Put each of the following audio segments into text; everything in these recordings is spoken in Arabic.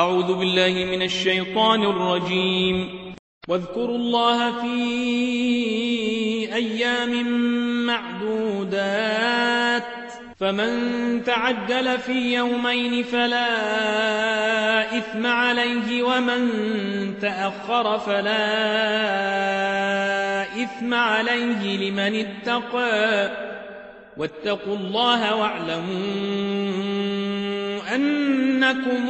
أعوذ بالله من الشيطان الرجيم. واذكروا الله في أيام معدودات. فمن تعجل في يومين فلا إثم عليه ومن تأخر فلا إثم عليه لمن اتقى. واتقوا الله واعلموا أنكم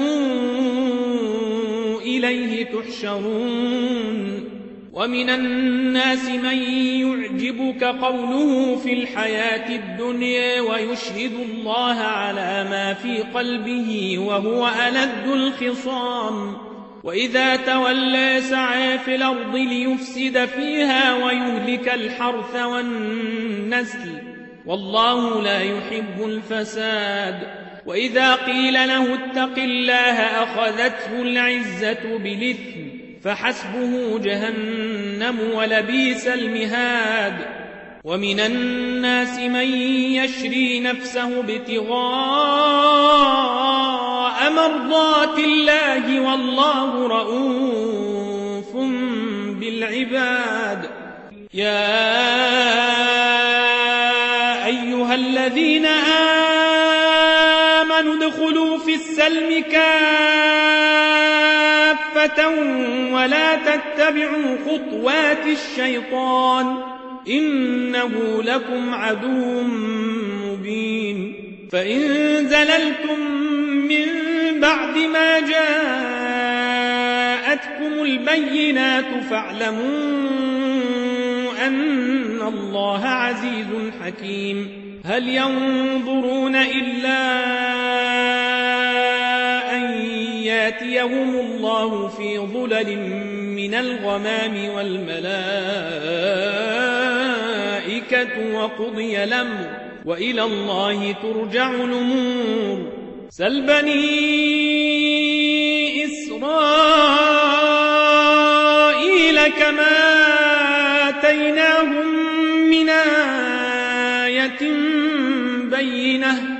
إليه تحشرون. ومن الناس من يعجبك قوله في الحياة الدنيا ويشهد الله على ما في قلبه وهو ألد الخصام. وإذا تولى سعى في الأرض ليفسد فيها ويهلك الحرث والنسل. والله لا يحب الفساد. وإذا قيل له اتق الله أخذته العزة بالإثم فحسبه جهنم ولبيس المهاد. ومن الناس من يشري نفسه ابتغاء مرضات الله والله رؤوف بالعباد. يا أيها الذين آمنوا السلم كافة ولا تتبعوا خطوات الشيطان إنه لكم عدو مبين فإن زللتم من بعد ما جاءتكم البينات فاعلموا أن الله عزيز حكيم هل ينظرون إلا ياتيهم الله في ظلل من الغمام والملائكة وقضي الأمر وإلى الله ترجع الأمور سل بني إسرائيل كما آتيناهم من آية بينة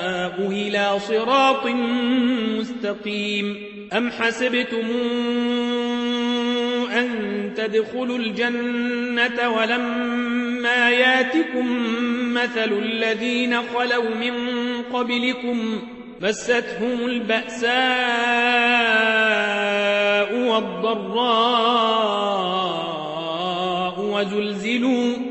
إلى صراط مستقيم. أم حسبتم أن تدخلوا الجنة ولما ياتكم مثل الذين خلوا من قبلكم مستهم البأساء والضراء وزلزلوا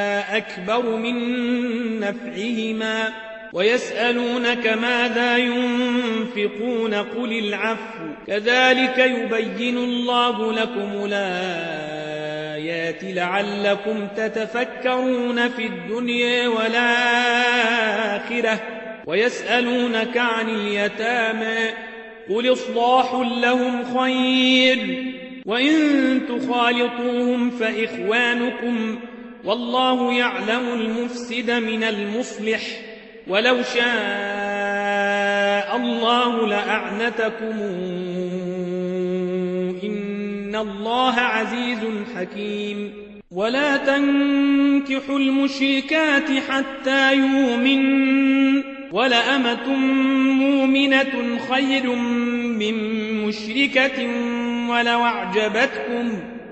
أكبر من نفعهما ويسألونك ماذا ينفقون قل العفو كذلك يبين الله لكم الآيات لعلكم تتفكرون في الدنيا والآخرة ويسألونك عن اليتامى قل إصلاح لهم خير وإن تخالطوهم فإخوانكم والله يعلم المفسد من المصلح. ولو شاء الله لأعنتكم. إن الله عزيز حكيم. ولا تنكحوا المشركات حتى يؤمنوا ولأمة مؤمنة خير من مشركة ولو أعجبتكم.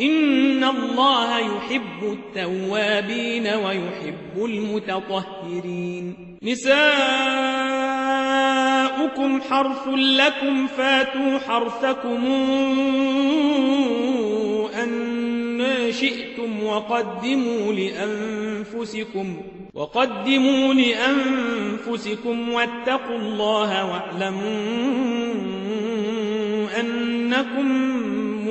إن الله يحب التوابين ويحب المتطهرين نساؤكم حرث لكم فاتوا حرثكم أن شئتم وقدموا لأنفسكم وقدموا لأنفسكم واتقوا الله واعلموا أنكم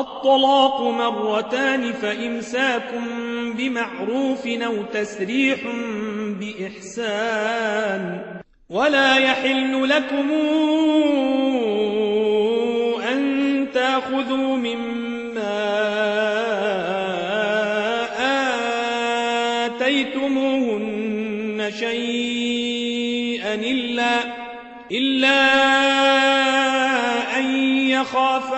الطلاق مرتان فإمساك بمعروف أو تسريح بإحسان ولا يحل لكم أن تأخذوا مما آتيتموهن شيئا إلا, إلا أن يخافا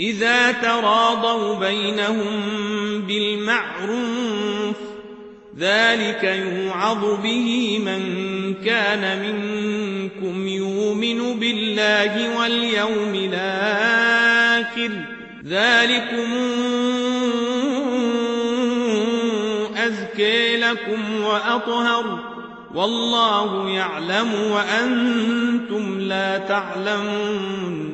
إذا تراضوا بينهم بالمعروف ذلك يوعظ به من كان منكم يؤمن بالله واليوم الآخر. ذلكم أزكي لكم وأطهر. والله يعلم وأنتم لا تعلمون.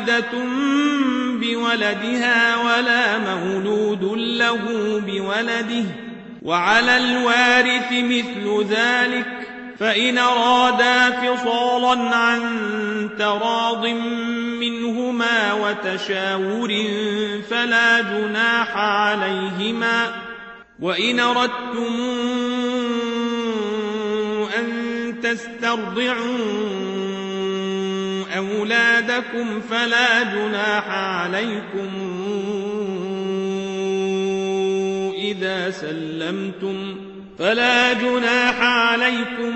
والدة بولدها ولا مولود له بولده. وعلى الوارث مثل ذلك فإن أرادا فصالا عن تراض منهما وتشاور فلا جناح عليهما. وإن أردتم أن تسترضعوا أولادكم فلا جناح عليكم إذا سلمتم فلا جناح عليكم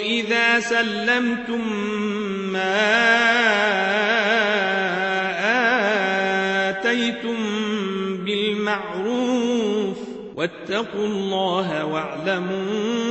إذا سلمتم ما آتيتم بالمعروف واتقوا الله واعلموا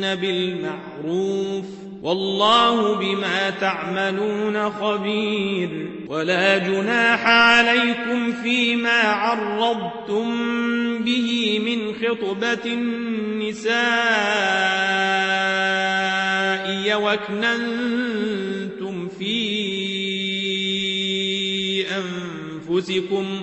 بالمعروف والله بما تعملون خبير ولا جناح عليكم فيما عرضتم به من خطبة النساء وكننتم في أنفسكم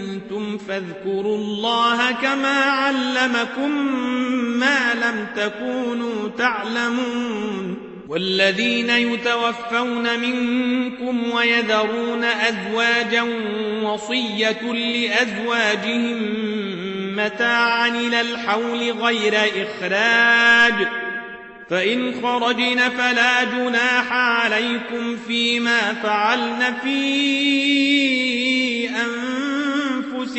فاذكروا الله كما علمكم ما لم تكونوا تعلمون. والذين يتوفون منكم ويذرون أزواجا وصية لأزواجهم متاعا إلى الحول غير إخراج. فإن خرجن فلا جناح عليكم فيما فعلن في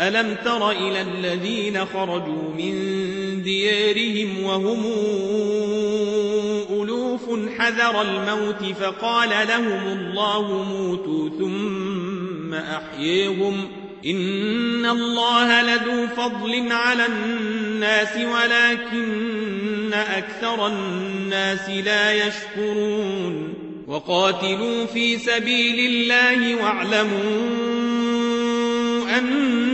ألم تر إلى الذين خرجوا من ديارهم وهم ألوف حذر الموت فقال لهم الله موتوا ثم أحييهم إن الله لذو فضل على الناس ولكن أكثر الناس لا يشكرون وقاتلوا في سبيل الله واعلموا أن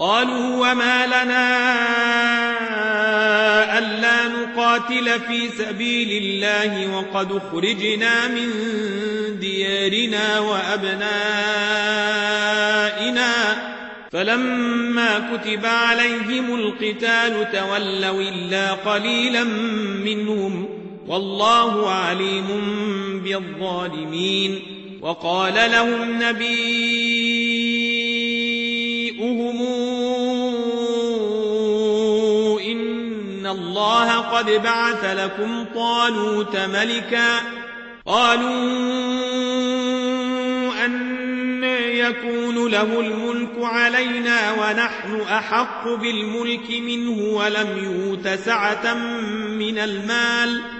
قالوا وما لنا ألا نقاتل في سبيل الله وقد خرجنا من ديارنا وأبنائنا فلما كتب عليهم القتال تولوا إلا قليلا منهم والله عليم بالظالمين وقال لهم نبيئهم الله قد بعث لكم طالوت ملكا قالوا أن يكون له الملك علينا ونحن أحق بالملك منه ولم يوت سعة من المال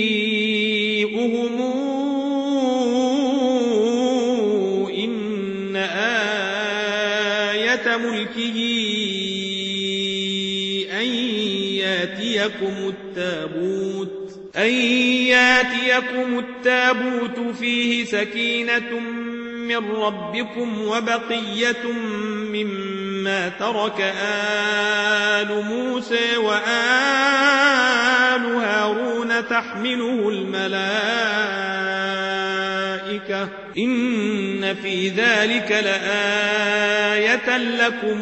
يأتيكم التابوت أن يأتيكم التابوت فيه سكينة من ربكم وبقية مما ترك آل موسى وآل هارون تحمله الملائكة. إن في ذلك لآية لكم.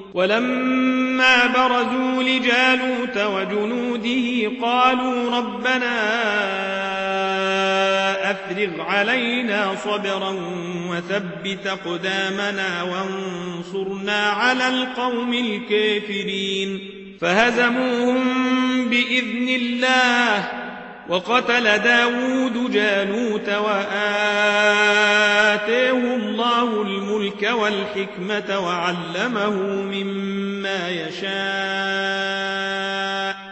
ولما برزوا لجالوت وجنوده قالوا ربنا أفرغ علينا صبرا وثبت قدامنا وانصرنا على القوم الكافرين فهزموهم بإذن الله وقتل داود جالوت وآتيه الله الملك والحكمة وعلمه مما يشاء.